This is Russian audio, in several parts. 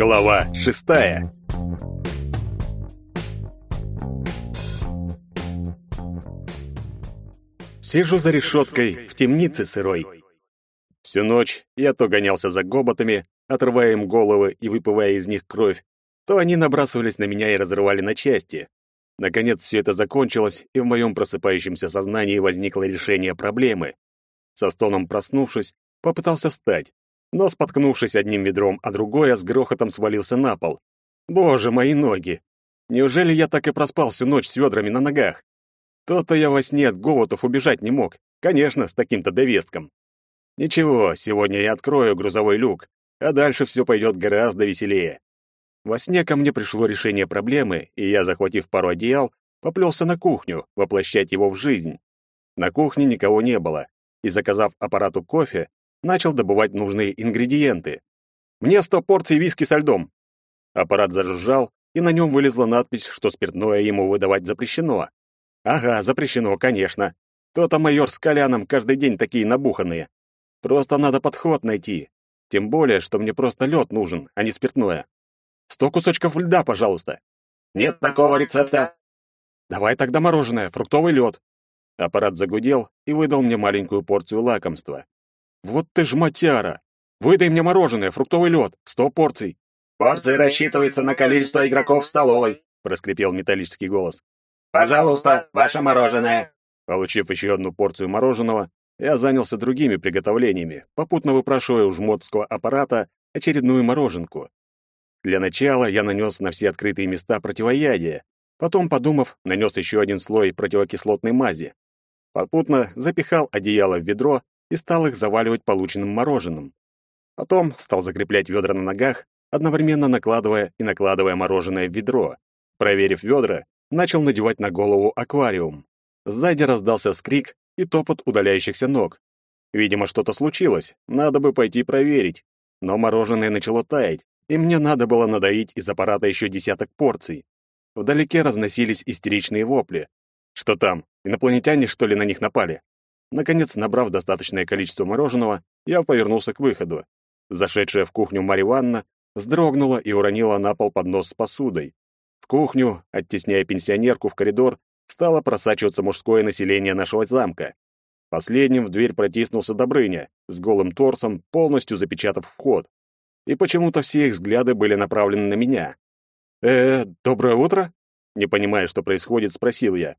Глава шестая. Сижу за решеткой в темнице сырой. Всю ночь я то гонялся за гоботами, отрывая им головы и выпивая из них кровь, то они набрасывались на меня и разрывали на части. Наконец все это закончилось, и в моем просыпающемся сознании возникло решение проблемы. Со стоном проснувшись, попытался встать, но, споткнувшись одним ведром, а другое с грохотом свалился на пол. Боже, мои ноги! Неужели я так и проспал всю ночь с ведрами на ногах? То-то я во сне от голотов убежать не мог. Конечно, с таким-то довеском. Ничего, сегодня я открою грузовой люк, а дальше все пойдет гораздо веселее. Во сне ко мне пришло решение проблемы, и я, захватив пару одеял, поплелся на кухню, воплощать его в жизнь. На кухне никого не было, и, заказав аппарату кофе, начал добывать нужные ингредиенты. «Мне сто порций виски со льдом!» Аппарат зажужжал, и на нем вылезла надпись, что спиртное ему выдавать запрещено. Ага, запрещено, конечно. То-то майор с Коляном каждый день такие набуханные. Просто надо подход найти. Тем более, что мне просто лед нужен, а не спиртное. Сто кусочков льда, пожалуйста. Нет такого рецепта. Давай тогда мороженое, фруктовый лед. Аппарат загудел и выдал мне маленькую порцию лакомства. Вот ты ж матяра! Выдай мне мороженое, фруктовый лед, сто порций. Порции рассчитывается на количество игроков в столовой, проскрипел металлический голос. Пожалуйста, ваше мороженое. Получив еще одну порцию мороженого, я занялся другими приготовлениями, попутно выпрашивая у жмотского аппарата очередную мороженку. Для начала я нанес на все открытые места противоядие, потом, подумав, нанес еще один слой противокислотной мази. Попутно запихал одеяло в ведро и стал их заваливать полученным мороженым. Потом стал закреплять ведра на ногах, одновременно накладывая и накладывая мороженое в ведро. Проверив ведра, начал надевать на голову аквариум. Сзади раздался скрик и топот удаляющихся ног. Видимо, что-то случилось, надо бы пойти проверить. Но мороженое начало таять, и мне надо было надоить из аппарата еще десяток порций. Вдалеке разносились истеричные вопли. Что там, инопланетяне, что ли, на них напали? Наконец, набрав достаточное количество мороженого, я повернулся к выходу. Зашедшая в кухню Марья Ивановна вздрогнула и уронила на пол поднос с посудой. В кухню, оттесняя пенсионерку в коридор, стало просачиваться мужское население нашего замка. Последним в дверь протиснулся Добрыня, с голым торсом, полностью запечатав вход. И почему-то все их взгляды были направлены на меня. «Э, доброе утро?» Не понимая, что происходит, спросил я.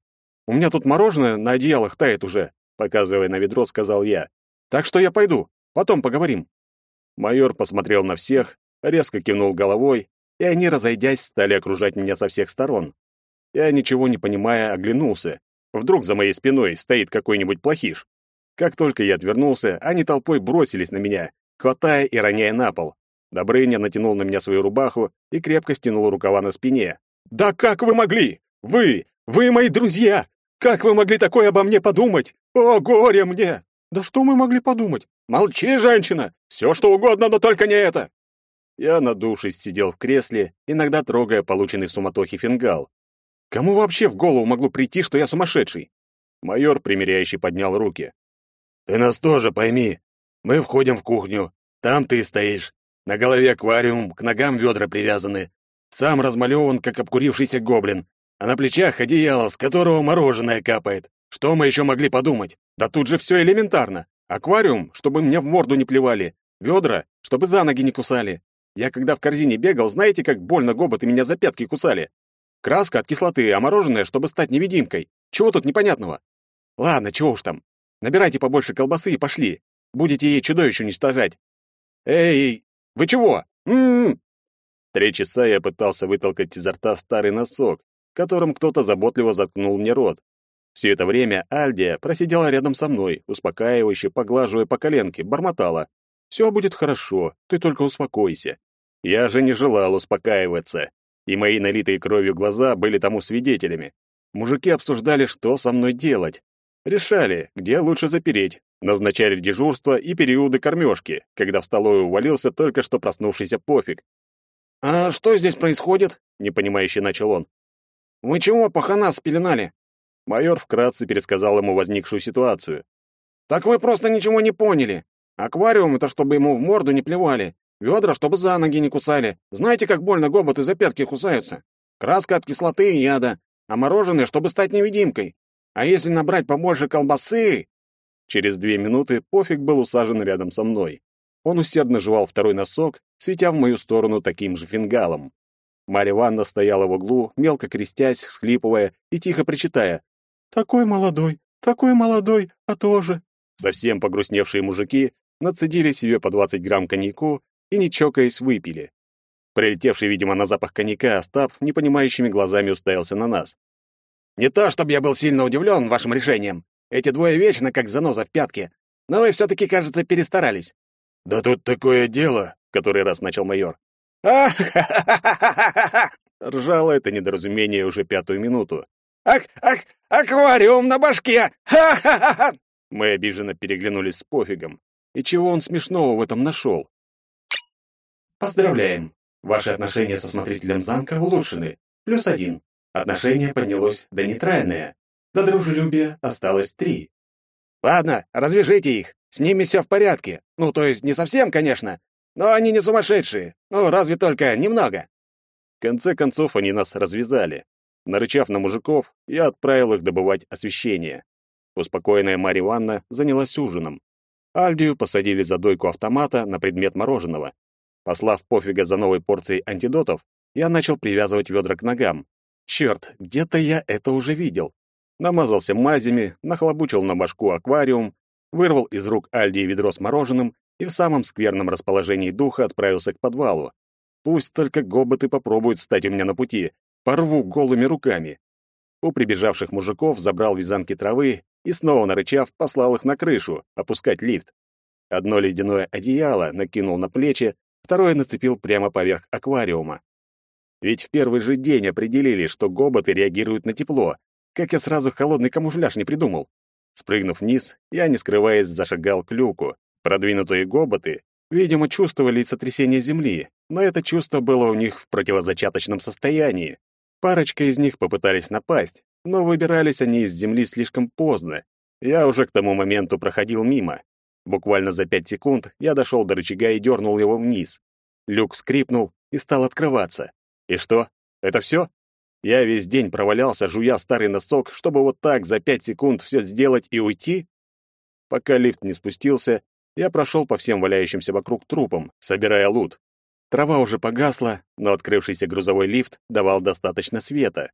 «У меня тут мороженое на одеялах тает уже показывая на ведро, сказал я. Так что я пойду, потом поговорим. Майор посмотрел на всех, резко кивнул головой, и они, разойдясь, стали окружать меня со всех сторон. Я, ничего не понимая, оглянулся. Вдруг за моей спиной стоит какой-нибудь плохиш. Как только я отвернулся, они толпой бросились на меня, хватая и роняя на пол. Добрыня натянул на меня свою рубаху и крепко стянул рукава на спине. «Да как вы могли? Вы! Вы мои друзья! Как вы могли такое обо мне подумать? О, горе мне! Да что мы могли подумать? Молчи, женщина! Все что угодно, но только не это!» Я, надувшись, сидел в кресле, иногда трогая полученный в суматохе фингал. Кому вообще в голову могло прийти, что я сумасшедший? Майор, примиряющий, поднял руки. «Ты нас тоже пойми. Мы входим в кухню. Там ты стоишь. На голове аквариум, к ногам ведра привязаны. Сам размалеван, как обкурившийся гоблин а на плечах одеяло, с которого мороженое капает. Что мы еще могли подумать? Да тут же все элементарно. Аквариум, чтобы мне в морду не плевали. Ведра, чтобы за ноги не кусали. Я когда в корзине бегал, знаете, как больно гоботы меня за пятки кусали? Краска от кислоты, а мороженое, чтобы стать невидимкой. Чего тут непонятного? Ладно, чего уж там. Набирайте побольше колбасы и пошли. Будете ей чудовищ уничтожать. Эй, вы чего? М-м-м. Три часа я пытался вытолкать изо рта старый носок, которым кто-то заботливо заткнул мне рот. Все это время Альдия просидела рядом со мной, успокаивающе поглаживая по коленке, бормотала. «Все будет хорошо, ты только успокойся». Я же не желал успокаиваться, и мои налитые кровью глаза были тому свидетелями. Мужики обсуждали, что со мной делать. Решали, где лучше запереть, назначали дежурство и периоды кормежки, когда в столовую увалился только что проснувшийся пофиг. «А что здесь происходит?» — непонимающе начал он. «Вы чего пахана спеленали?» Майор вкратце пересказал ему возникшую ситуацию. «Так вы просто ничего не поняли. Аквариум — это чтобы ему в морду не плевали. Ведра, чтобы за ноги не кусали. Знаете, как больно гоботы за пятки кусаются? Краска от кислоты и яда, а мороженое, чтобы стать невидимкой. А если набрать побольше колбасы...» Через две минуты Пофиг был усажен рядом со мной. Он усердно жевал второй носок, светя в мою сторону таким же фингалом. Марья Ивановна стояла в углу, мелко крестясь, всхлипывая и тихо причитая. «Такой молодой, такой молодой, а тоже...» Совсем погрустневшие мужики нацедили себе по 20 грамм коньяку и, не чокаясь, выпили. Прилетевший, видимо, на запах коньяка Остап непонимающими глазами уставился на нас. «Не то, чтобы я был сильно удивлен вашим решением. Эти двое вечно как заноза в пятке. Но вы все-таки, кажется, перестарались». «Да тут такое дело», — который раз начал майор. Ах Ржало это недоразумение уже пятую минуту. «Ак, ак, аквариум на башке! Ха-ха-ха!» Мы обиженно переглянулись с пофигом. И чего он смешного в этом нашел? Поздравляем! Ваши отношения со смотрителем замка улучшены. Плюс один. Отношение поднялось до нейтральное. До дружелюбия осталось три. Ладно, развяжите их. С ними все в порядке. Ну, то есть не совсем, конечно. Но они не сумасшедшие. Ну, разве только немного. В конце концов, они нас развязали. Нарычав на мужиков, я отправил их добывать освещение. Успокоенная Марья Ивановна занялась ужином. Альдию посадили за дойку автомата на предмет мороженого. Послав пофига за новой порцией антидотов, я начал привязывать ведра к ногам. Черт, где-то я это уже видел. Намазался мазями, нахлобучил на башку аквариум, вырвал из рук Альдии ведро с мороженым и в самом скверном расположении духа отправился к подвалу. Пусть только гоботы попробуют встать у меня на пути, порву голыми руками. У прибежавших мужиков забрал вязанки травы и снова нарычав, послал их на крышу, опускать лифт. Одно ледяное одеяло накинул на плечи, второе нацепил прямо поверх аквариума. Ведь в первый же день определили, что гоботы реагируют на тепло. Как я сразу холодный камуфляж не придумал. Спрыгнув вниз, я, не скрываясь, зашагал к люку. Продвинутые гоботы, видимо, чувствовали сотрясение земли, но это чувство было у них в противозачаточном состоянии. Парочка из них попытались напасть, но выбирались они из земли слишком поздно. Я уже к тому моменту проходил мимо. Буквально за пять секунд я дошел до рычага и дернул его вниз. Люк скрипнул и стал открываться. И что? Это все? Я весь день провалялся, жуя старый носок, чтобы вот так за пять секунд все сделать и уйти? Пока лифт не спустился, я прошел по всем валяющимся вокруг трупам, собирая лут. Трава уже погасла, но открывшийся грузовой лифт давал достаточно света.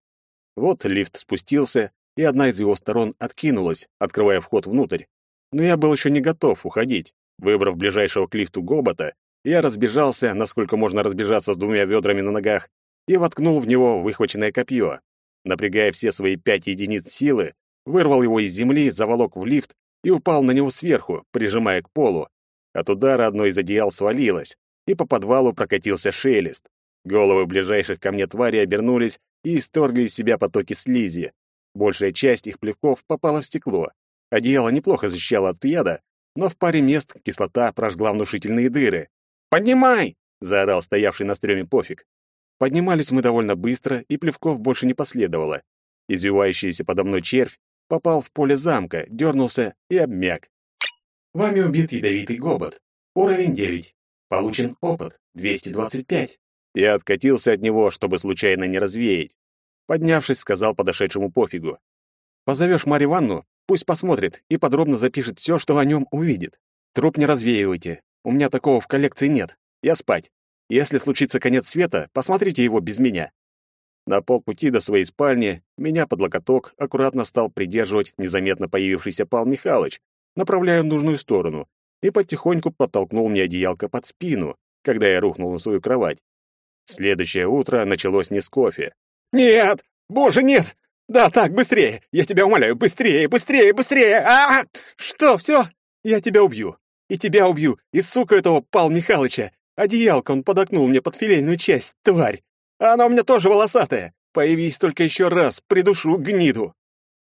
Вот лифт спустился, и одна из его сторон откинулась, открывая вход внутрь. Но я был еще не готов уходить. Выбрав ближайшего к лифту гобота, я разбежался, насколько можно разбежаться с двумя ведрами на ногах, и воткнул в него выхваченное копье. Напрягая все свои пять единиц силы, вырвал его из земли, заволок в лифт и упал на него сверху, прижимая к полу. От удара одно из одеял свалилось, и по подвалу прокатился шелест. Головы ближайших ко мне тварей обернулись и исторгли из себя потоки слизи. Большая часть их плевков попала в стекло. Одеяло неплохо защищало от яда, но в паре мест кислота прожгла внушительные дыры. «Поднимай!» — заорал стоявший на стреме пофиг. Поднимались мы довольно быстро, и плевков больше не последовало. Извивающийся подо мной червь попал в поле замка, дернулся и обмяк. Вами убит ядовитый гобот. Уровень 9. Получен опыт 225. Я откатился от него, чтобы случайно не развеять. Поднявшись, сказал подошедшему пофигу. «Позовешь Марью Ивановну, пусть посмотрит и подробно запишет все, что о нем увидит. Труп не развеивайте, у меня такого в коллекции нет. Я спать. Если случится конец света, посмотрите его без меня». На полпути до своей спальни меня под локоток аккуратно стал придерживать незаметно появившийся Пал Михайлович, направляя в нужную сторону, и потихоньку подтолкнул мне одеялко под спину, когда я рухнул на свою кровать. Следующее утро началось не с кофе. «Нет! Боже, нет! Да, так, быстрее! Я тебя умоляю, быстрее, быстрее, быстрее! А, -а, -а! Что, все? Я тебя убью! И тебя убью! И сука этого Пал Михалыча! Одеялко он подокнул мне под филейную часть, тварь! А она у меня тоже волосатая! Появись только еще раз, придушу гниду!»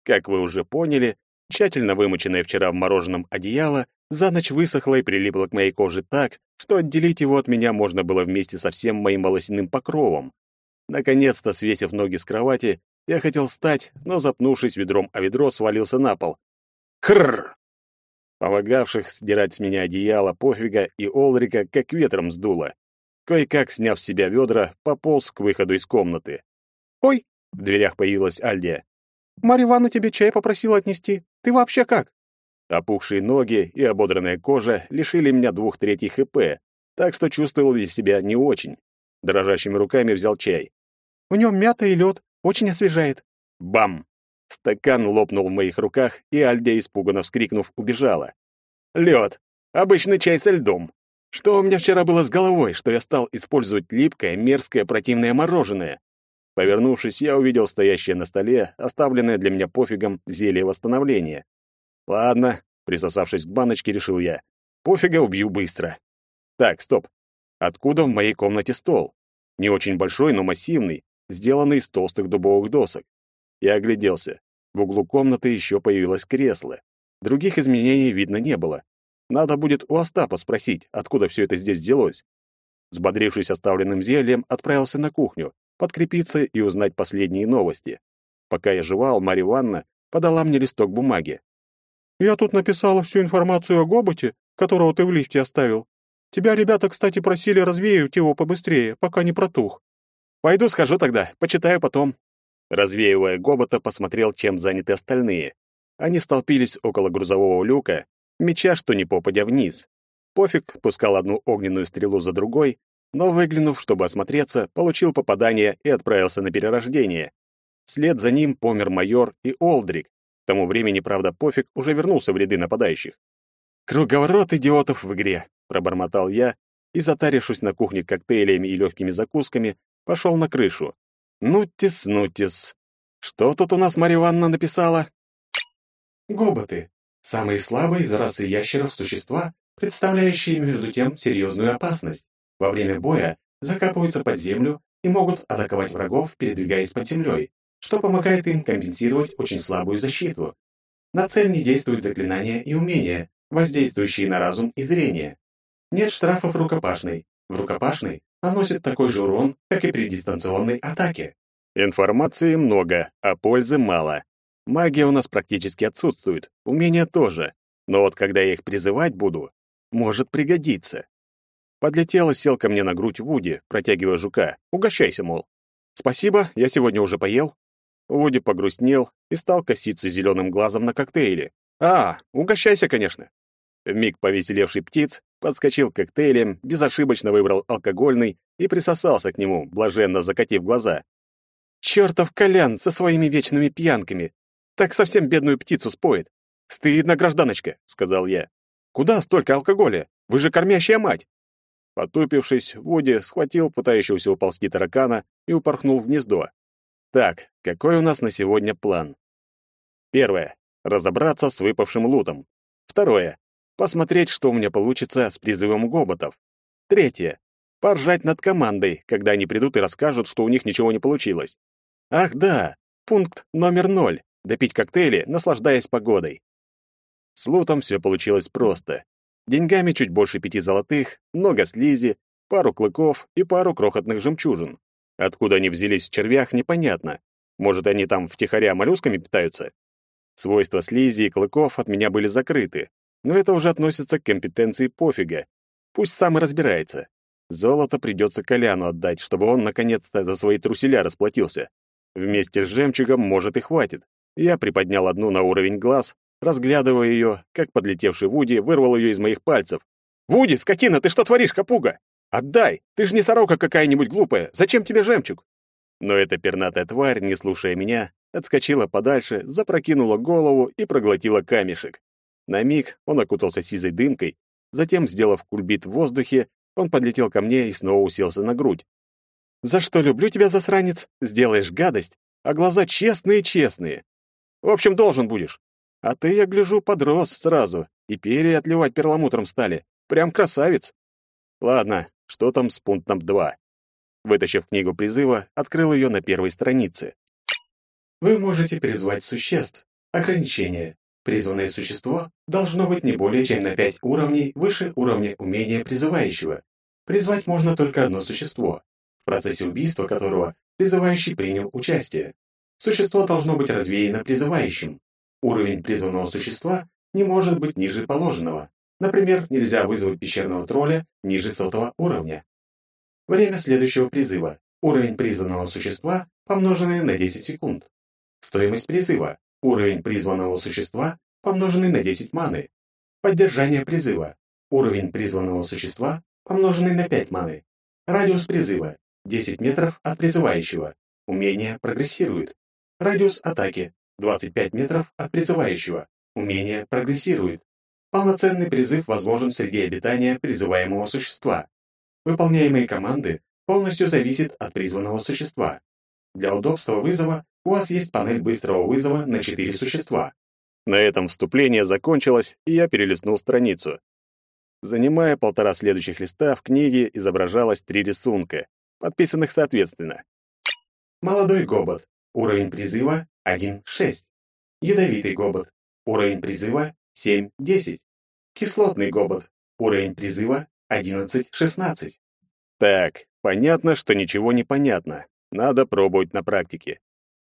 Как вы уже поняли, тщательно вымоченное вчера в мороженом одеяло за ночь высохло и прилипло к моей коже так, что отделить его от меня можно было вместе со всем моим волосяным покровом. Наконец-то, свесив ноги с кровати, я хотел встать, но, запнувшись ведром о ведро, свалился на пол. Хрррр! Помогавших сдирать с меня одеяло пофига и Олрика как ветром сдуло. Кое-как, сняв с себя ведра, пополз к выходу из комнаты. «Ой!» — в дверях появилась Альдия. «Марья Ивановна тебе чай попросила отнести. Ты вообще как?» Опухшие ноги и ободранная кожа лишили меня двух третий ХП, так что чувствовал я себя не очень. Дрожащими руками взял чай. «В нем мята и лед, очень освежает». Бам! Стакан лопнул в моих руках, и Альдия, испуганно вскрикнув, убежала. Лед. Обычный чай со льдом. Что у меня вчера было с головой, что я стал использовать липкое, мерзкое, противное мороженое? Повернувшись, я увидел стоящее на столе, оставленное для меня пофигом, зелье восстановления. Ладно, присосавшись к баночке, решил я. Пофига убью быстро. Так, стоп. Откуда в моей комнате стол? Не очень большой, но массивный, сделанный из толстых дубовых досок. Я огляделся. В углу комнаты еще появилось кресло. Других изменений видно не было. Надо будет у Остапа спросить, откуда все это здесь взялось. Сбодрившись оставленным зельем, отправился на кухню, подкрепиться и узнать последние новости. Пока я жевал, Марья Ивановна подала мне листок бумаги. «Я тут написала всю информацию о Гоботе, которого ты в лифте оставил. Тебя ребята, кстати, просили развеять его побыстрее, пока не протух. Пойду схожу тогда, почитаю потом. Развеивая Гобота, посмотрел, чем заняты остальные. Они столпились около грузового люка, меча что ни попадя вниз. Пофиг пускал одну огненную стрелу за другой, но, выглянув, чтобы осмотреться, получил попадание и отправился на перерождение. Вслед за ним помер майор и Олдрик. К тому времени, правда, Пофиг уже вернулся в ряды нападающих. «Круговорот идиотов в игре», — пробормотал я и, затарившись на кухне коктейлями и легкими закусками, пошел на крышу. Нутис, нутис. Что тут у нас Марья Ивановна написала? Гоботы. Самые слабые из расы ящеров существа, представляющие между тем серьезную опасность. Во время боя закапываются под землю и могут атаковать врагов, передвигаясь под землей, что помогает им компенсировать очень слабую защиту. На цель не действуют заклинания и умения, воздействующие на разум и зрение. Нет штрафов рукопашной. В рукопашной наносит такой же урон, как и при дистанционной атаке. Информации много, а пользы мало. Магия у нас практически отсутствует, умения тоже. Но вот когда я их призывать буду, может пригодиться. Подлетел и сел ко мне на грудь Вуди, протягивая жука. Угощайся, мол. Спасибо, я сегодня уже поел. Вуди погрустнел и стал коситься зеленым глазом на коктейле. А, угощайся, конечно. Вмиг повеселевший птиц подскочил к коктейлям, безошибочно выбрал алкогольный и присосался к нему, блаженно закатив глаза. «Чёртов Колян со своими вечными пьянками! Так совсем бедную птицу споет! Стыдно, гражданочка!» — сказал я. «Куда столько алкоголя? Вы же кормящая мать!» Потупившись, Вуди схватил пытающегося уползти таракана и упорхнул в гнездо. Так, какой у нас на сегодня план? Первое. Разобраться с выпавшим лутом. Второе посмотреть, что у меня получится с призывом гоботов. Третье. Поржать над командой, когда они придут и расскажут, что у них ничего не получилось. Ах да, пункт номер ноль. Допить коктейли, наслаждаясь погодой. С лутом все получилось просто. Деньгами чуть больше пяти золотых, много слизи, пару клыков и пару крохотных жемчужин. Откуда они взялись в червях, непонятно. Может, они там втихаря моллюсками питаются? Свойства слизи и клыков от меня были закрыты, но это уже относится к компетенции пофига. Пусть сам и разбирается. Золото придется Коляну отдать, чтобы он наконец-то за свои труселя расплатился. Вместе с жемчугом, может, и хватит. Я приподнял одну на уровень глаз, разглядывая ее, как подлетевший Вуди вырвал ее из моих пальцев. «Вуди, скотина, ты что творишь, капуга? Отдай! Ты же не сорока какая-нибудь глупая! Зачем тебе жемчуг?» Но эта пернатая тварь, не слушая меня, отскочила подальше, запрокинула голову и проглотила камешек. На миг он окутался сизой дымкой, затем, сделав кульбит в воздухе, он подлетел ко мне и снова уселся на грудь. «За что люблю тебя, засранец? Сделаешь гадость, а глаза честные-честные. В общем, должен будешь. А ты, я гляжу, подрос сразу, и перья отливать перламутром стали. Прям красавец. Ладно, что там с пунктом 2?» Вытащив книгу призыва, открыл ее на первой странице. Вы можете призвать существ. Ограничение. Призванное существо должно быть не более чем на 5 уровней выше уровня умения призывающего. Призвать можно только одно существо, в процессе убийства которого призывающий принял участие. Существо должно быть развеяно призывающим. Уровень призванного существа не может быть ниже положенного. Например, нельзя вызвать пещерного тролля ниже сотого уровня. Время следующего призыва. Уровень призванного существа, помноженный на 10 секунд. Стоимость призыва. Уровень призванного существа, помноженный на 10 маны. Поддержание призыва. Уровень призванного существа, помноженный на 5 маны. Радиус призыва. 10 метров от призывающего. Умение прогрессирует. Радиус атаки. 25 метров от призывающего. Умение прогрессирует. Полноценный призыв возможен среди обитания призываемого существа. Выполняемые команды полностью зависят от призванного существа. Для удобства вызова у вас есть панель быстрого вызова на 4 существа. На этом вступление закончилось, и я перелистнул страницу. Занимая полтора следующих листа, в книге изображалось три рисунка, подписанных соответственно. Молодой гобот. Уровень призыва 1-6. Ядовитый гобот. Уровень призыва 7-10. Кислотный гобот. Уровень призыва 11-16. Так, понятно, что ничего не понятно. Надо пробовать на практике.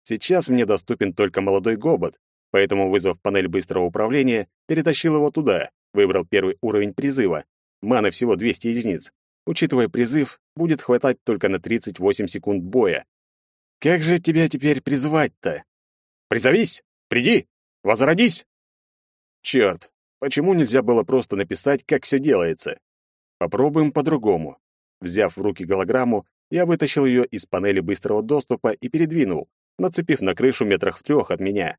Сейчас мне доступен только молодой гобот, поэтому, вызвав панель быстрого управления, перетащил его туда, выбрал первый уровень призыва. Маны всего 200 единиц. Учитывая призыв, будет хватать только на 38 секунд боя. Как же тебя теперь призывать-то? Призовись! Приди! Возродись! Черт, почему нельзя было просто написать, как все делается? Попробуем по-другому. Взяв в руки голограмму, я вытащил ее из панели быстрого доступа и передвинул, нацепив на крышу метрах в трех от меня.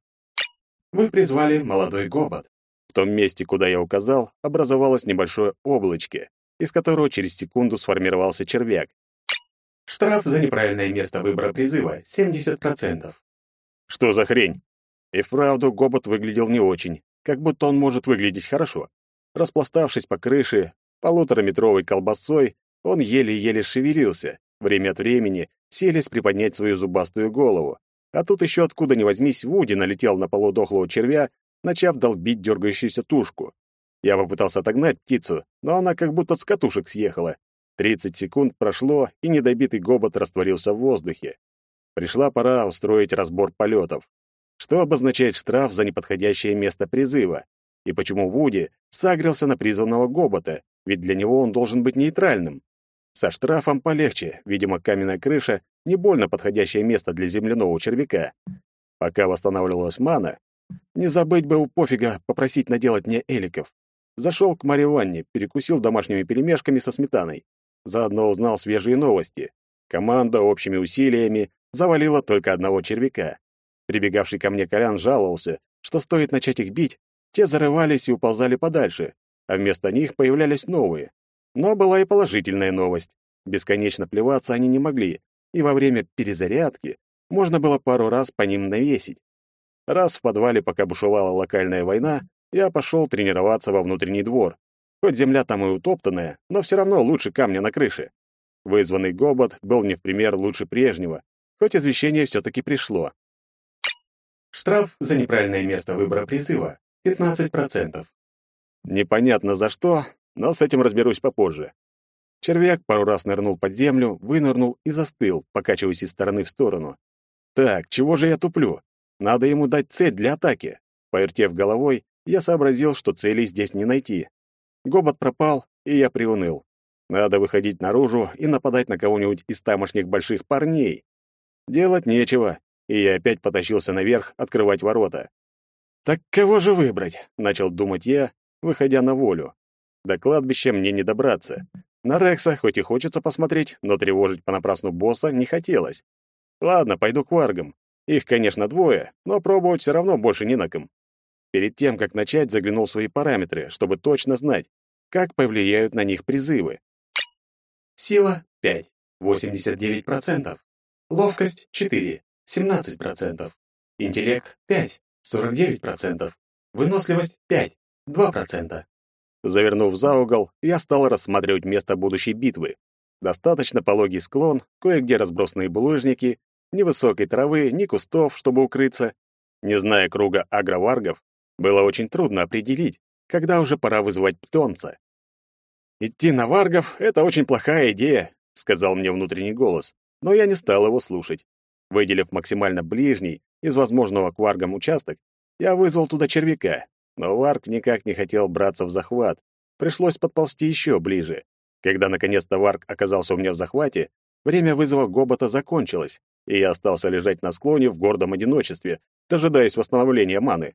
Вы призвали молодой гобот. В том месте, куда я указал, образовалось небольшое облачко, из которого через секунду сформировался червяк. Штраф за неправильное место выбора призыва 70%. Что за хрень? И вправду гобот выглядел не очень, как будто он может выглядеть хорошо. Распластавшись по крыше, полутораметровой колбасой, он еле-еле шевелился, время от времени селись приподнять свою зубастую голову. А тут еще откуда ни возьмись Вуди налетел на полудохлого червя, начав долбить дергающуюся тушку. Я попытался отогнать птицу, но она как будто с катушек съехала, Тридцать секунд прошло, и недобитый гобот растворился в воздухе. Пришла пора устроить разбор полетов. Что обозначает штраф за неподходящее место призыва? И почему Вуди сагрился на призванного гобота, ведь для него он должен быть нейтральным? Со штрафом полегче, видимо, каменная крыша — не больно подходящее место для земляного червяка. Пока восстанавливалась мана, не забыть бы у пофига попросить наделать мне эликов. Зашел к Марье Ванне, перекусил домашними пельмешками со сметаной. Заодно узнал свежие новости. Команда общими усилиями завалила только одного червяка. Прибегавший ко мне Колян жаловался, что стоит начать их бить, те зарывались и уползали подальше, а вместо них появлялись новые. Но была и положительная новость. Бесконечно плеваться они не могли, и во время перезарядки можно было пару раз по ним навесить. Раз в подвале, пока бушевала локальная война, я пошел тренироваться во внутренний двор, Хоть земля там и утоптанная, но все равно лучше камня на крыше. Вызванный гобот был не в пример лучше прежнего, хоть извещение все-таки пришло. Штраф за неправильное место выбора призыва — 15%. Непонятно за что, но с этим разберусь попозже. Червяк пару раз нырнул под землю, вынырнул и застыл, покачиваясь из стороны в сторону. Так, чего же я туплю? Надо ему дать цель для атаки. Повертев головой, я сообразил, что целей здесь не найти. Гобот пропал, и я приуныл. Надо выходить наружу и нападать на кого-нибудь из тамошних больших парней. Делать нечего, и я опять потащился наверх открывать ворота. «Так кого же выбрать?» — начал думать я, выходя на волю. До кладбища мне не добраться. На Рекса хоть и хочется посмотреть, но тревожить понапрасну босса не хотелось. Ладно, пойду к варгам. Их, конечно, двое, но пробовать все равно больше не на ком. Перед тем, как начать, заглянул в свои параметры, чтобы точно знать, как повлияют на них призывы. Сила 5, 89%. Ловкость 4, 17%. Интеллект 5, 49%. Выносливость 5, 2%. Завернув за угол, я стал рассматривать место будущей битвы. Достаточно пологий склон, кое-где разбросанные булыжники, ни высокой травы, ни кустов, чтобы укрыться. Не зная круга агроваргов, было очень трудно определить, когда уже пора вызывать питомца. «Идти на варгов — это очень плохая идея», — сказал мне внутренний голос, но я не стал его слушать. Выделив максимально ближний из возможного к варгам участок, я вызвал туда червяка. Но Варк никак не хотел браться в захват. Пришлось подползти еще ближе. Когда наконец-то Варк оказался у меня в захвате, время вызова Гобота закончилось, и я остался лежать на склоне в гордом одиночестве, дожидаясь восстановления маны.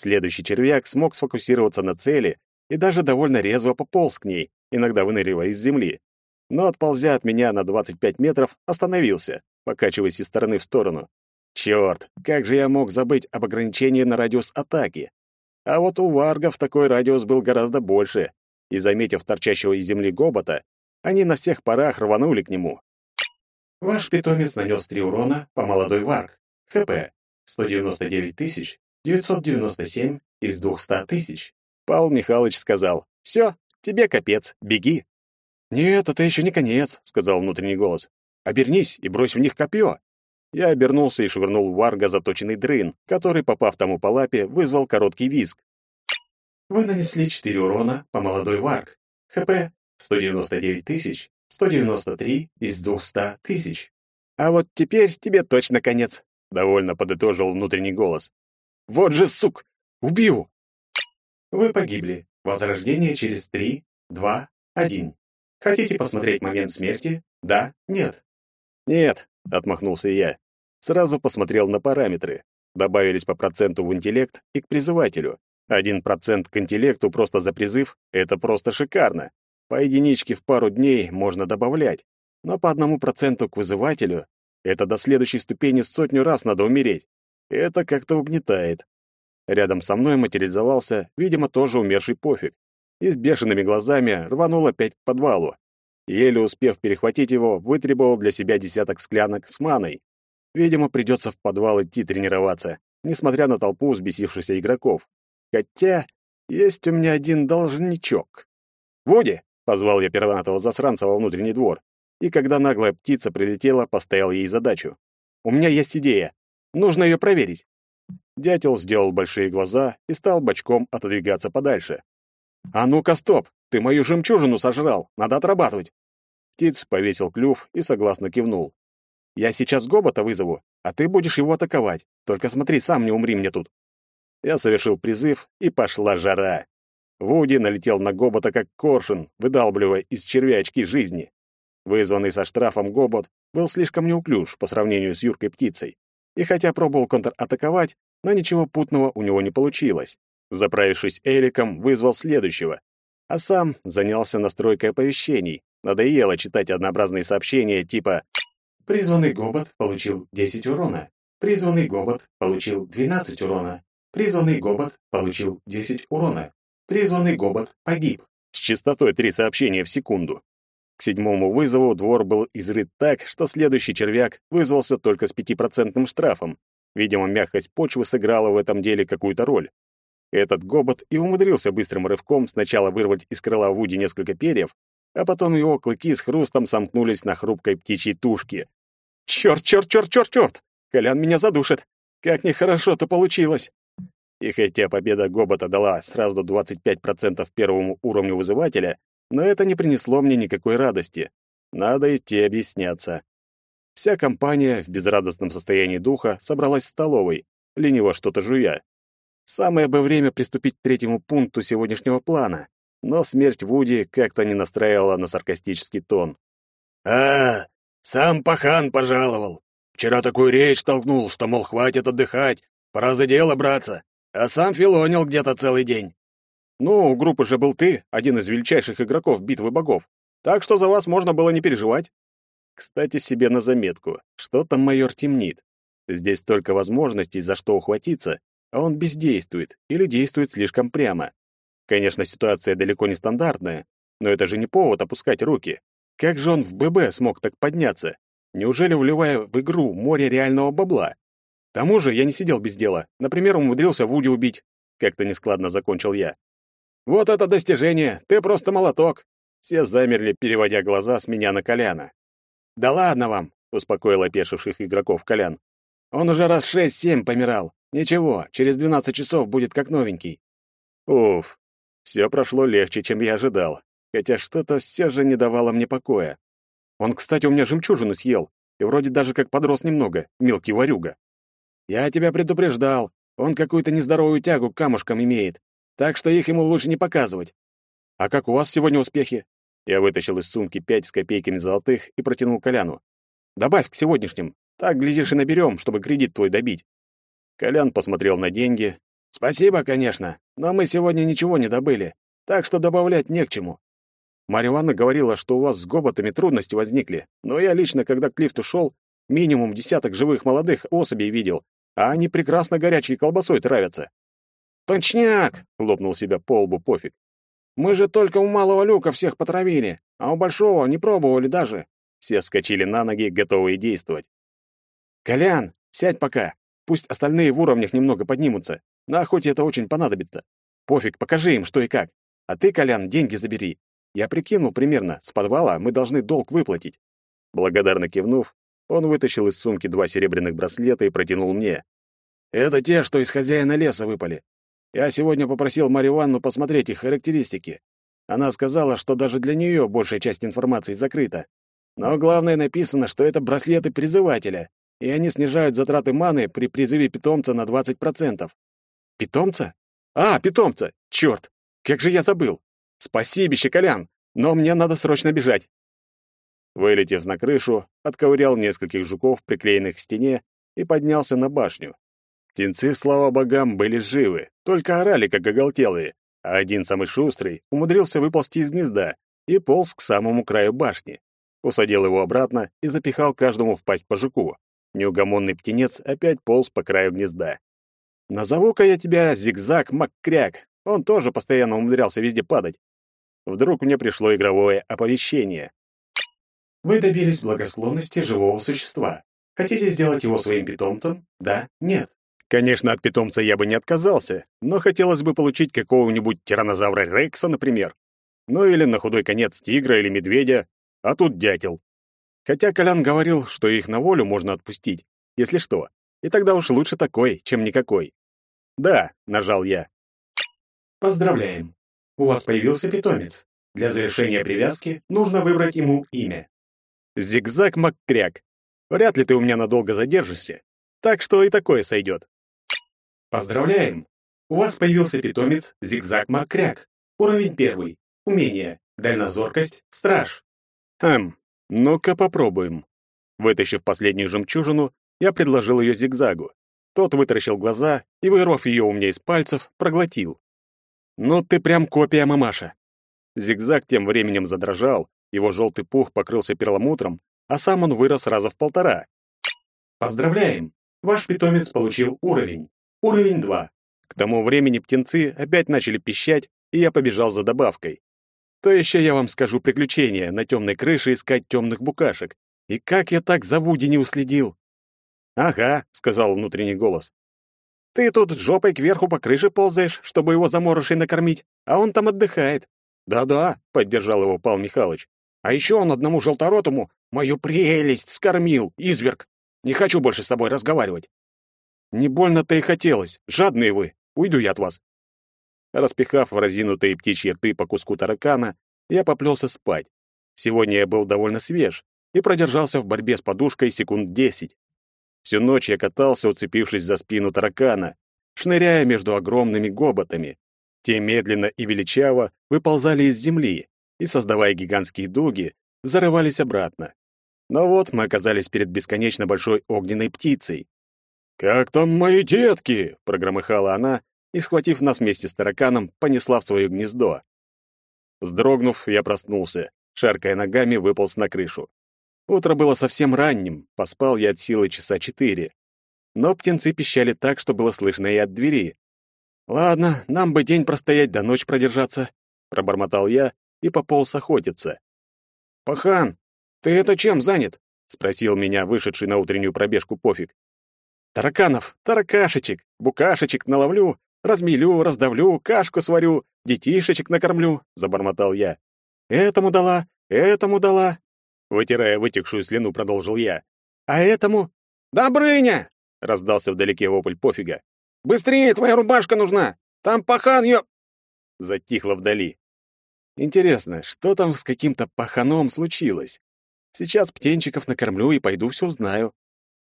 Следующий червяк смог сфокусироваться на цели и даже довольно резво пополз к ней, иногда выныривая из земли. Но, отползя от меня на 25 метров, остановился, покачиваясь из стороны в сторону. Черт, как же я мог забыть об ограничении на радиус атаки? А вот у варгов такой радиус был гораздо больше, и, заметив торчащего из земли гобота, они на всех парах рванули к нему. Ваш питомец нанес 3 урона по молодой варг. ХП 199 997 из 200 тысяч. Павел Михайлович сказал, «Все, тебе капец, беги». «Нет, это еще не конец», — сказал внутренний голос. «Обернись и брось в них копье». Я обернулся и швырнул в Варга заточенный дрын, который, попав тому по лапе, вызвал короткий визг. Вы нанесли 4 урона по молодой Варг. ХП 199 тысяч, 193 из 200 тысяч. «А вот теперь тебе точно конец», — довольно подытожил внутренний голос. «Вот же сук! Убью!» Вы погибли. Возрождение через 3, 2, 1. Хотите посмотреть момент смерти? Да? Нет? Нет, отмахнулся я. Сразу посмотрел на параметры. Добавились по проценту в интеллект и к призывателю. Один процент к интеллекту просто за призыв — это просто шикарно. По единичке в пару дней можно добавлять. Но по одному проценту к вызывателю — это до следующей ступени сотню раз надо умереть. Это как-то угнетает. Рядом со мной материализовался, видимо, тоже умерший пофиг. И с бешеными глазами рванул опять к подвалу. Еле успев перехватить его, вытребовал для себя десяток склянок с маной. Видимо, придется в подвал идти тренироваться, несмотря на толпу взбесившихся игроков. Хотя есть у меня один должничок. «Вуди!» — позвал я пернатого засранца во внутренний двор. И когда наглая птица прилетела, поставил ей задачу. «У меня есть идея. Нужно ее проверить». Дятел сделал большие глаза и стал бочком отодвигаться подальше. «А ну-ка, стоп! Ты мою жемчужину сожрал! Надо отрабатывать!» Птиц повесил клюв и согласно кивнул. «Я сейчас Гобота вызову, а ты будешь его атаковать. Только смотри, сам не умри мне тут». Я совершил призыв, и пошла жара. Вуди налетел на Гобота как коршун, выдалбливая из червя очки жизни. Вызванный со штрафом Гобот был слишком неуклюж по сравнению с Юркой Птицей. И хотя пробовал контратаковать, но ничего путного у него не получилось. Заправившись Эриком, вызвал следующего, а сам занялся настройкой оповещений. Надоело читать однообразные сообщения типа «Призванный Гобот получил 10 урона», «Призванный Гобот получил 12 урона», «Призванный Гобот получил 10 урона», «Призванный Гобот погиб». С частотой три сообщения в секунду. К седьмому вызову двор был изрыт так, что следующий червяк вызвался только с пятипроцентным штрафом. Видимо, мягкость почвы сыграла в этом деле какую-то роль. Этот гобот и умудрился быстрым рывком сначала вырвать из крыла Вуди несколько перьев, а потом его клыки с хрустом сомкнулись на хрупкой птичьей тушке. «Чёрт, чёрт, чёрт, чёрт, чёрт! Колян меня задушит! Как нехорошо-то получилось!» И хотя победа Гобота дала сразу 25% первому уровню вызывателя, но это не принесло мне никакой радости. Надо идти объясняться. Вся компания в безрадостном состоянии духа собралась в столовой, лениво что-то жуя. Самое бы время приступить к третьему пункту сегодняшнего плана, но смерть Вуди как-то не настраивала на саркастический тон. «А, сам пахан пожаловал. Вчера такую речь толкнул, что, мол, хватит отдыхать, пора за дело браться, а сам филонил где-то целый день». «Ну, у группы же был ты, один из величайших игроков битвы богов, так что за вас можно было не переживать». Кстати, себе на заметку, что там майор темнит. Здесь столько возможностей, за что ухватиться, а он бездействует или действует слишком прямо. Конечно, ситуация далеко не стандартная, но это же не повод опускать руки. Как же он в ББ смог так подняться? Неужели вливая в игру море реального бабла? К тому же я не сидел без дела. Например, умудрился Вуди убить. Как-то нескладно закончил я. Вот это достижение! Ты просто молоток! Все замерли, переводя глаза с меня на Коляна. «Да ладно вам!» — успокоил опешивших игроков Колян. «Он уже раз шесть-семь помирал. Ничего, через двенадцать часов будет как новенький». Уф, все прошло легче, чем я ожидал, хотя что-то все же не давало мне покоя. Он, кстати, у меня жемчужину съел, и вроде даже как подрос немного, мелкий ворюга. «Я тебя предупреждал, он какую-то нездоровую тягу к камушкам имеет. Так что их ему лучше не показывать. А как у вас сегодня успехи? Я вытащил из сумки пять с копейками золотых и протянул Коляну. Добавь к сегодняшним. Так, глядишь, и наберем, чтобы кредит твой добить. Колян посмотрел на деньги. Спасибо, конечно, но мы сегодня ничего не добыли, так что добавлять не к чему. Марья Ивановна говорила, что у вас с гоботами трудности возникли, но я лично, когда к лифту шел, минимум десяток живых молодых особей видел, а они прекрасно горячей колбасой травятся. «Точняк!» — хлопнул себя по лбу пофиг. «Мы же только у малого люка всех потравили, а у большого не пробовали даже». Все вскочили на ноги, готовые действовать. «Колян, сядь пока. Пусть остальные в уровнях немного поднимутся. На охоте это очень понадобится. Пофиг, покажи им, что и как. А ты, Колян, деньги забери. Я прикинул примерно, с подвала мы должны долг выплатить. Благодарно кивнув, он вытащил из сумки два серебряных браслета и протянул мне. Это те, что из хозяина леса выпали. Я сегодня попросил Марью Ивановну посмотреть их характеристики. Она сказала, что даже для нее большая часть информации закрыта. Но главное написано, что это браслеты призывателя, и они снижают затраты маны при призыве питомца на 20%. Питомца? А, питомца! Черт! Как же я забыл! Спасибо, Колян, но мне надо срочно бежать. Вылетев на крышу, отковырял нескольких жуков, приклеенных к стене, и поднялся на башню. Птенцы, слава богам, были живы, только орали, как оголтелые, а один самый шустрый умудрился выползти из гнезда и полз к самому краю башни. Усадил его обратно и запихал каждому в пасть по жуку. Неугомонный птенец опять полз по краю гнезда. «Назову-ка я тебя Зигзаг Маккряк. Он тоже постоянно умудрялся везде падать. Вдруг мне пришло игровое оповещение. Вы добились благосклонности живого существа. Хотите сделать его своим питомцем? Да? Нет? Конечно, от питомца я бы не отказался, но хотелось бы получить какого-нибудь тираннозавра Рекса, например. Ну или на худой конец тигра или медведя, а тут дятел. Хотя Колян говорил, что их на волю можно отпустить, если что. И тогда уж лучше такой, чем никакой. «Да», — нажал я. Поздравляем! У вас появился питомец. Для завершения привязки нужно выбрать ему имя. Зигзаг Маккряк. Вряд ли ты у меня надолго задержишься. Так что и такое сойдет. Поздравляем! У вас появился питомец Зигзаг Маккряк. Уровень первый. Умение. Дальнозоркость. Страж. Хм, ну-ка попробуем. Вытащив последнюю жемчужину, я предложил ее Зигзагу. Тот вытаращил глаза и, вырвав ее у меня из пальцев, проглотил. «Ну ты прям копия мамаша!» Зигзаг тем временем задрожал, его желтый пух покрылся перламутром, а сам он вырос раза в полтора. «Поздравляем! Ваш питомец получил уровень. Уровень 2». К тому времени птенцы опять начали пищать, и я побежал за добавкой. То еще я вам скажу приключения на темной крыше искать темных букашек. И как я так за Вуди не уследил? «Ага», — сказал внутренний голос. Ты тут жопой кверху по крыше ползаешь, чтобы его заморышей накормить, а он там отдыхает. Да-да, поддержал его Павел Михайлович. А еще он одному желторотому мою прелесть скормил, изверг. Не хочу больше с тобой разговаривать. Не больно-то и хотелось. Жадные вы. Уйду я от вас. Распихав в разинутые птичьи рты по куску таракана, я поплелся спать. Сегодня я был довольно свеж и продержался в борьбе с подушкой секунд десять. Всю ночь я катался, уцепившись за спину таракана, шныряя между огромными гоботами. Те медленно и величаво выползали из земли и, создавая гигантские дуги, зарывались обратно. Но вот мы оказались перед бесконечно большой огненной птицей. «Как там мои детки?» — прогромыхала она и, схватив нас вместе с тараканом, понесла в свое гнездо. Вздрогнув, я проснулся, шаркая ногами, выполз на крышу. Утро было совсем ранним, поспал я от силы часа четыре. Но птенцы пищали так, что было слышно и от двери. «Ладно, нам бы день простоять, до ночь продержаться», — пробормотал я и пополз охотиться. «Пахан, ты это чем занят?» — спросил меня вышедший на утреннюю пробежку пофиг. «Тараканов, таракашечек, букашечек наловлю, размелю, раздавлю, кашку сварю, детишечек накормлю», — забормотал я. «Этому дала, этому дала, Вытирая вытекшую слюну, продолжил я. «А этому...» «Добрыня!» — раздался вдалеке вопль пофига. «Быстрее, твоя рубашка нужна! Там пахан ее...» Затихло вдали. Интересно, что там с каким-то паханом случилось? Сейчас птенчиков накормлю и пойду все узнаю.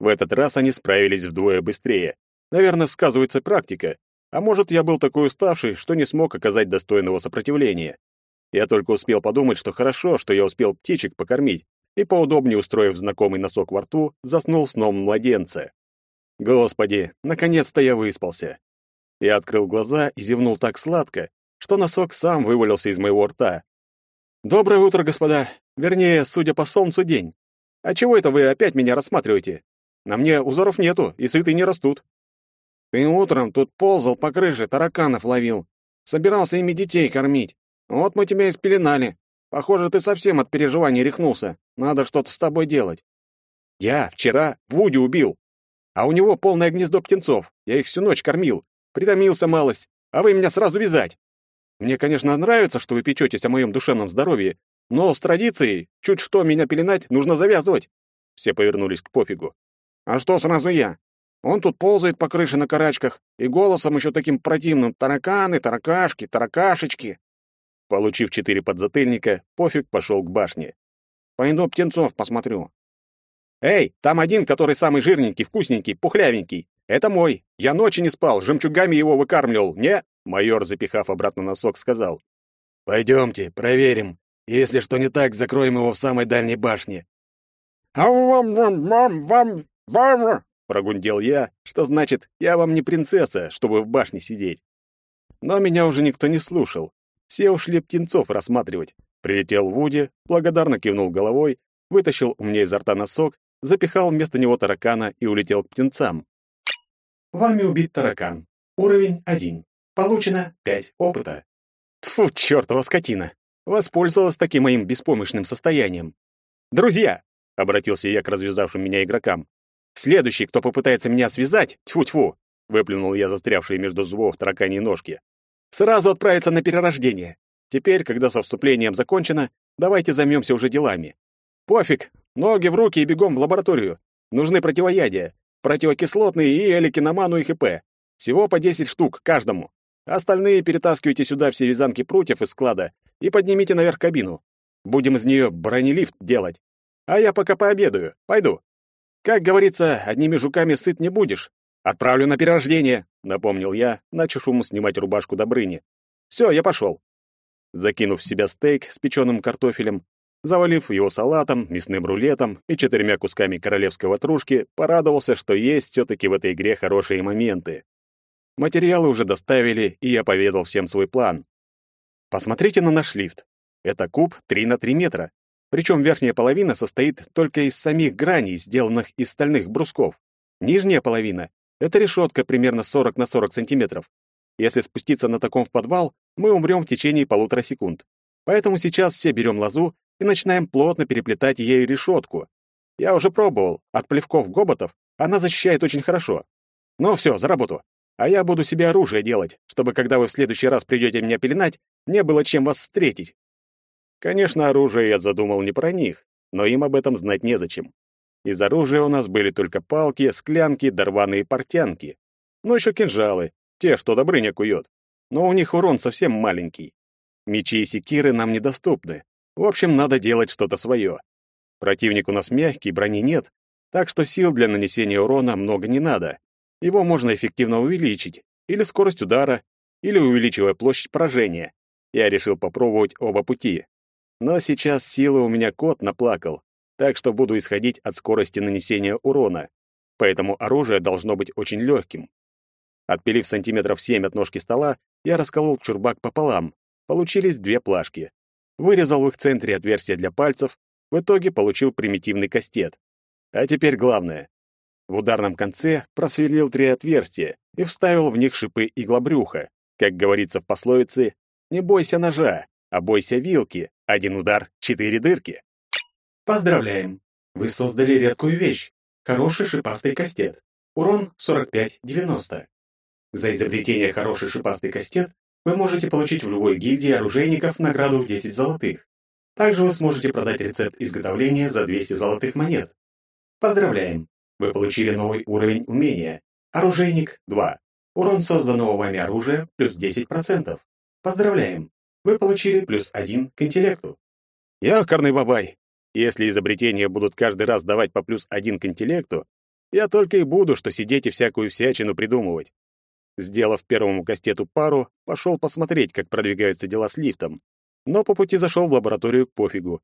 В этот раз они справились вдвое быстрее. Наверное, сказывается практика. А может, я был такой уставший, что не смог оказать достойного сопротивления. Я только успел подумать, что хорошо, что я успел птичек покормить, и, поудобнее устроив знакомый носок во рту, заснул сном младенца. Господи, наконец-то я выспался. Я открыл глаза и зевнул так сладко, что носок сам вывалился из моего рта. «Доброе утро, господа. Вернее, судя по солнцу, день. А чего это вы опять меня рассматриваете? На мне узоров нету, и цветы не растут». «Ты утром тут ползал по крыше, тараканов ловил. Собирался ими детей кормить. Вот мы тебя и спеленали. Похоже, ты совсем от переживаний рехнулся. Надо что-то с тобой делать». «Я вчера Вуди убил. А у него полное гнездо птенцов. Я их всю ночь кормил. Притомился малость. А вы меня сразу вязать. Мне, конечно, нравится, что вы печетесь о моем душевном здоровье, но с традицией чуть что меня пеленать нужно завязывать. Все повернулись к пофигу. А что сразу я? Он тут ползает по крыше на карачках и голосом еще таким противным «тараканы, таракашки, таракашечки». Получив четыре подзатыльника, пофиг пошел к башне. Пойду птенцов посмотрю. «Эй, там один, который самый жирненький, вкусненький, пухлявенький. Это мой. Я ночи не спал, жемчугами его выкармливал. Не?» Майор, запихав обратно носок, сказал. «Пойдемте, проверим. Если что не так, закроем его в самой дальней башне». «Ам-вам-вам-вам-вам-вам!» Прогундел я, что значит, я вам не принцесса, чтобы в башне сидеть. Но меня уже никто не слушал. Все ушли птенцов рассматривать. Прилетел Вуди, благодарно кивнул головой, вытащил у меня изо рта носок, запихал вместо него таракана и улетел к птенцам. Вами убит таракан. Уровень 1. Получено 5 опыта. Тфу, чертова скотина. Воспользовалась таким моим беспомощным состоянием. «Друзья!» — обратился я к развязавшим меня игрокам. «Следующий, кто попытается меня связать, тьфу-тьфу!» — выплюнул я застрявшие между зубов тараканьи ножки. «Сразу отправиться на перерождение. Теперь, когда со вступлением закончено, давайте займемся уже делами. Пофиг, ноги в руки и бегом в лабораторию. Нужны противоядия, противокислотные и эликиноману и ХП. Всего по 10 штук каждому. Остальные перетаскивайте сюда все вязанки прутьев из склада и поднимите наверх кабину. Будем из нее бронелифт делать. А я пока пообедаю. Пойду. Как говорится, одними жуками сыт не будешь. Отправлю на перерождение, напомнил я, начав ему снимать рубашку Добрыни. Все, я пошел. Закинув в себя стейк с печеным картофелем, завалив его салатом, мясным рулетом и четырьмя кусками королевской ватрушки, порадовался, что есть все-таки в этой игре хорошие моменты. Материалы уже доставили, и я поведал всем свой план. Посмотрите на наш лифт. Это куб 3 на 3 метра. Причем верхняя половина состоит только из самих граней, сделанных из стальных брусков. Нижняя половина — это решетка примерно 40 на 40 сантиметров. Если спуститься на таком в подвал, мы умрем в течение полутора секунд. Поэтому сейчас все берем лозу и начинаем плотно переплетать ею решетку. Я уже пробовал, от плевков гоботов она защищает очень хорошо. Ну все, за работу. А я буду себе оружие делать, чтобы когда вы в следующий раз придете меня пеленать, не было чем вас встретить. Конечно, оружие я задумал не про них, но им об этом знать незачем. Из оружия у нас были только палки, склянки, дорваные портянки. Ну, еще кинжалы, те, что Добрыня кует. Но у них урон совсем маленький. Мечи и секиры нам недоступны. В общем, надо делать что-то свое. Противник у нас мягкий, брони нет, так что сил для нанесения урона много не надо. Его можно эффективно увеличить, или скорость удара, или увеличивая площадь поражения. Я решил попробовать оба пути. Но сейчас силы у меня кот наплакал, так что буду исходить от скорости нанесения урона. Поэтому оружие должно быть очень легким. Отпилив сантиметров семь от ножки стола, я расколол чурбак пополам. Получились две плашки. Вырезал в их центре отверстие для пальцев, в итоге получил примитивный кастет. А теперь главное. В ударном конце просверлил три отверстия и вставил в них шипы иглобрюха. Как говорится в пословице, «Не бойся ножа, а бойся вилки. Один удар, четыре дырки». Поздравляем! Вы создали редкую вещь. Хороший шипастый кастет. Урон 45-90. За изобретение хороший шипастый кастет вы можете получить в любой гильдии оружейников награду в 10 золотых. Также вы сможете продать рецепт изготовления за 200 золотых монет. Поздравляем! Вы получили новый уровень умения. Оружейник 2. Урон созданного вами оружия плюс 10%. Поздравляем! Вы получили плюс 1 к интеллекту. Якорный бабай! Если изобретения будут каждый раз давать по плюс один к интеллекту, я только и буду, что сидеть и всякую всячину придумывать. Сделав первому кастету пару, пошел посмотреть, как продвигаются дела с лифтом. Но по пути зашел в лабораторию к пофигу.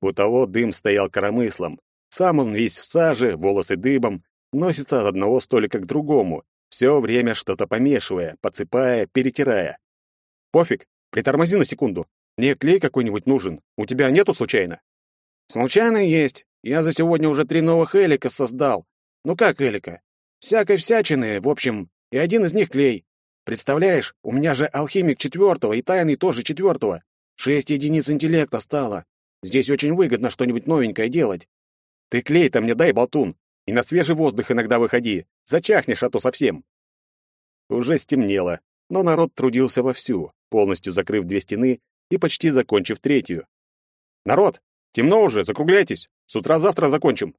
У того дым стоял коромыслом. Сам он весь в саже, волосы дыбом, носится от одного столика к другому, все время что-то помешивая, подсыпая, перетирая. «Пофиг, притормози на секунду. Мне клей какой-нибудь нужен. У тебя нету случайно?» «Случайно есть. Я за сегодня уже три новых элика создал. Ну как элика? Всякой всячины, в общем, и один из них клей. Представляешь, у меня же алхимик четвертого и тайный тоже четвертого. Шесть единиц интеллекта стало. Здесь очень выгодно что-нибудь новенькое делать. Ты клей-то мне дай, болтун, и на свежий воздух иногда выходи. Зачахнешь, а то совсем. Уже стемнело, но народ трудился вовсю, полностью закрыв две стены и почти закончив третью. Народ, темно уже, закругляйтесь. С утра завтра закончим.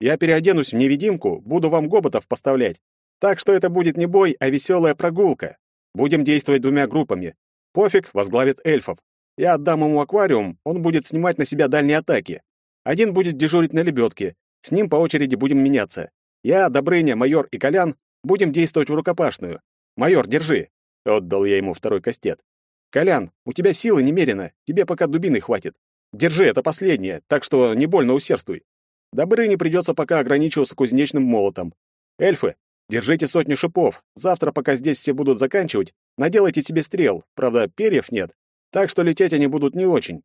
Я переоденусь в невидимку, буду вам гоботов поставлять. Так что это будет не бой, а веселая прогулка. Будем действовать двумя группами. Пофиг возглавит эльфов. Я отдам ему аквариум, он будет снимать на себя дальние атаки. Один будет дежурить на лебедке. С ним по очереди будем меняться. Я, Добрыня, майор и Колян будем действовать в рукопашную. Майор, держи. Отдал я ему второй кастет. Колян, у тебя силы немерено, тебе пока дубины хватит. Держи, это последнее, так что не больно усердствуй. Добрыне придется пока ограничиваться кузнечным молотом. Эльфы, держите сотню шипов. Завтра, пока здесь все будут заканчивать, наделайте себе стрел. Правда, перьев нет, так что лететь они будут не очень.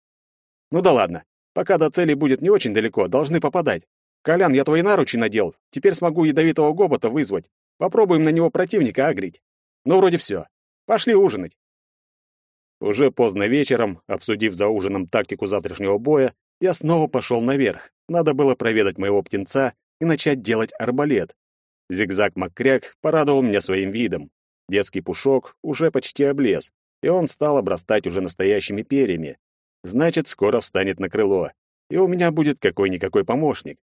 Ну да ладно. Пока до цели будет не очень далеко, должны попадать. Колян, я твои наручи надел. Теперь смогу ядовитого гобота вызвать. Попробуем на него противника агрить. Ну, вроде все. Пошли ужинать. Уже поздно вечером, обсудив за ужином тактику завтрашнего боя, я снова пошел наверх. Надо было проведать моего птенца и начать делать арбалет. Зигзаг Маккряк порадовал меня своим видом. Детский пушок уже почти облез, и он стал обрастать уже настоящими перьями. Значит, скоро встанет на крыло, и у меня будет какой-никакой помощник.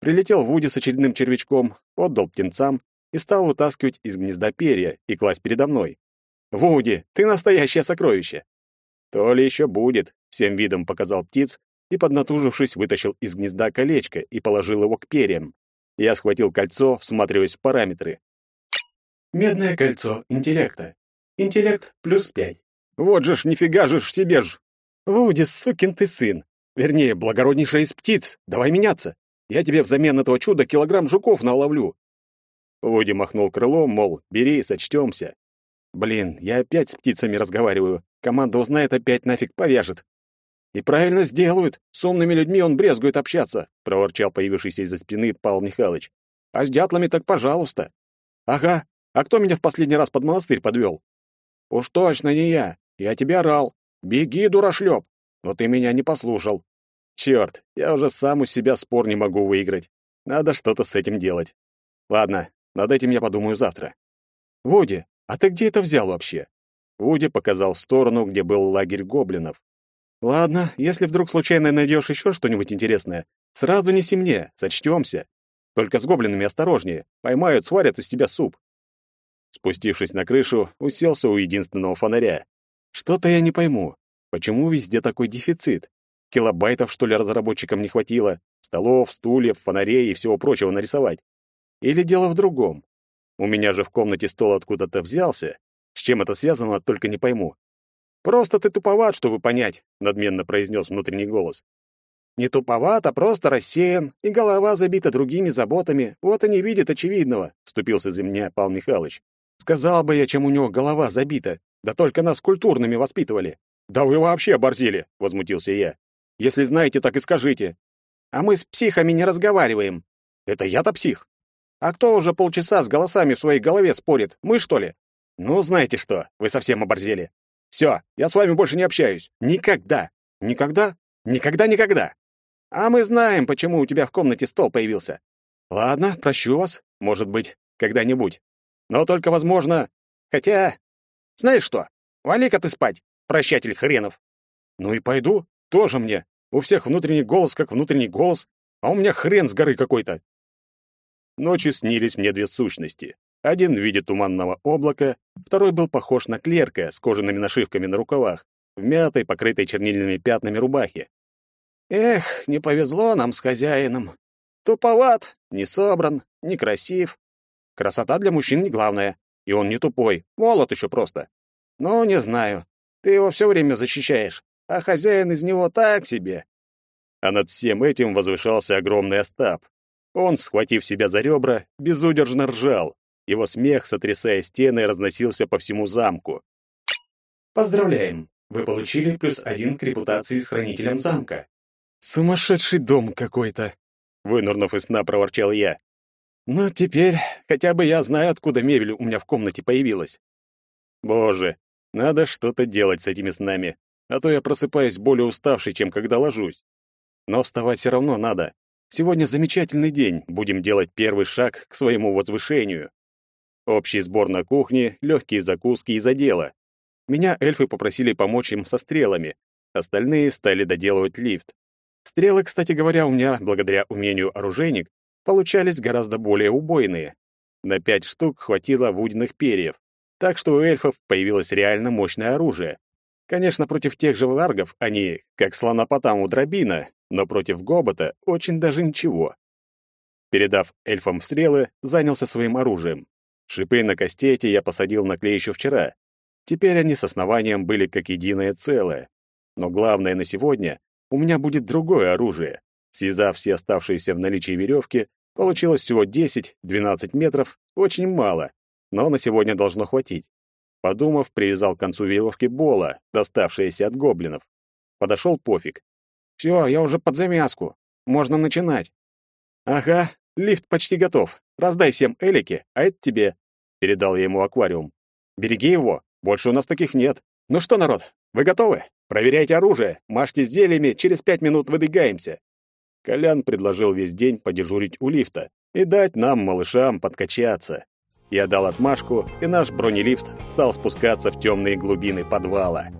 Прилетел Вуди с очередным червячком, отдал птенцам и стал вытаскивать из гнезда перья и класть передо мной. «Вуди, ты настоящее сокровище!» «То ли еще будет», — всем видом показал птиц и, поднатужившись, вытащил из гнезда колечко и положил его к перьям. Я схватил кольцо, всматриваясь в параметры. Медное кольцо интеллекта. Интеллект плюс пять. Вот же ж, нифига же ж себе ж! Вуди, сукин ты сын! Вернее, благороднейшая из птиц. Давай меняться. Я тебе взамен этого чуда килограмм жуков наловлю. Вуди махнул крылом, мол, бери, сочтемся. Блин, я опять с птицами разговариваю. Команда узнает, опять нафиг повяжет. И правильно сделают. С умными людьми он брезгует общаться, проворчал появившийся из-за спины Павел Михайлович. А с дятлами так пожалуйста. Ага. А кто меня в последний раз под монастырь подвел? Уж точно не я. Я тебе орал. Беги, дурашлеп. Но ты меня не послушал. Черт, я уже сам у себя спор не могу выиграть. Надо что-то с этим делать. Ладно, над этим я подумаю завтра. Вуди, а ты где это взял вообще? Вуди показал в сторону, где был лагерь гоблинов. Ладно, если вдруг случайно найдешь еще что-нибудь интересное, сразу неси мне, сочтемся. Только с гоблинами осторожнее, поймают, сварят из тебя суп. Спустившись на крышу, уселся у единственного фонаря. Что-то я не пойму. Почему везде такой дефицит? Килобайтов, что ли, разработчикам не хватило? Столов, стульев, фонарей и всего прочего нарисовать? Или дело в другом? У меня же в комнате стол откуда-то взялся. С чем это связано, только не пойму. «Просто ты туповат, чтобы понять», — надменно произнес внутренний голос. «Не туповат, а просто рассеян, и голова забита другими заботами, вот и не видит очевидного», — вступился за меня Павел Михайлович. «Сказал бы я, чем у него голова забита, да только нас культурными воспитывали». «Да вы вообще оборзели», — возмутился я. Если знаете, так и скажите. А мы с психами не разговариваем. Это я-то псих. А кто уже полчаса с голосами в своей голове спорит? Мы, что ли? Ну, знаете что, вы совсем оборзели. Все, я с вами больше не общаюсь. Никогда. Никогда? Никогда-никогда. А мы знаем, почему у тебя в комнате стол появился. Ладно, прощу вас. Может быть, когда-нибудь. Но только, возможно... Хотя... Знаешь что? Вали-ка ты спать, прощатель хренов. Ну и пойду. Тоже мне. У всех внутренний голос как внутренний голос, а у меня хрен с горы какой-то. Ночью снились мне две сущности. Один в виде туманного облака, второй был похож на клерка с кожаными нашивками на рукавах, в мятой, покрытой чернильными пятнами рубахе. Эх, не повезло нам с хозяином. Туповат, не собран, некрасив. Красота для мужчин не главное. и он не тупой, молод еще просто. Ну, не знаю. Ты его все время защищаешь, а хозяин из него так себе. А над всем этим возвышался огромный Остап. Он, схватив себя за ребра, безудержно ржал. Его смех, сотрясая стены, разносился по всему замку. Поздравляем! Вы получили плюс один к репутации с хранителем замка. Сумасшедший дом какой-то, вынурнув из сна, проворчал я. Ну, теперь хотя бы я знаю, откуда мебель у меня в комнате появилась. Боже, надо что-то делать с этими снами, а то я просыпаюсь более уставший, чем когда ложусь. Но вставать все равно надо. Сегодня замечательный день, будем делать первый шаг к своему возвышению. Общий сбор на кухне, легкие закуски и задела. Меня эльфы попросили помочь им со стрелами. Остальные стали доделывать лифт. Стрелы, кстати говоря, у меня, благодаря умению оружейник, получались гораздо более убойные. На пять штук хватило вудяных перьев. Так что у эльфов появилось реально мощное оружие. Конечно, против тех же варгов они, как слонопотам у дробина, но против гобота очень даже ничего. Передав эльфам стрелы, занялся своим оружием. Шипы на кастете я посадил на клей еще вчера. Теперь они с основанием были как единое целое. Но главное на сегодня — у меня будет другое оружие. Связав все оставшиеся в наличии веревки, получилось всего 10-12 метров, очень мало, но на сегодня должно хватить. Подумав, привязал к концу веревки бола, доставшееся от гоблинов. Подошел пофиг. Все, я уже под завязку. Можно начинать. Ага, лифт почти готов. Раздай всем элики, а это тебе. Передал я ему аквариум. Береги его, больше у нас таких нет. Ну что, народ, вы готовы? Проверяйте оружие, мажьте зельями, через пять минут выдвигаемся. Колян предложил весь день подежурить у лифта и дать нам, малышам, подкачаться. Я дал отмашку, и наш бронелифт стал спускаться в темные глубины подвала.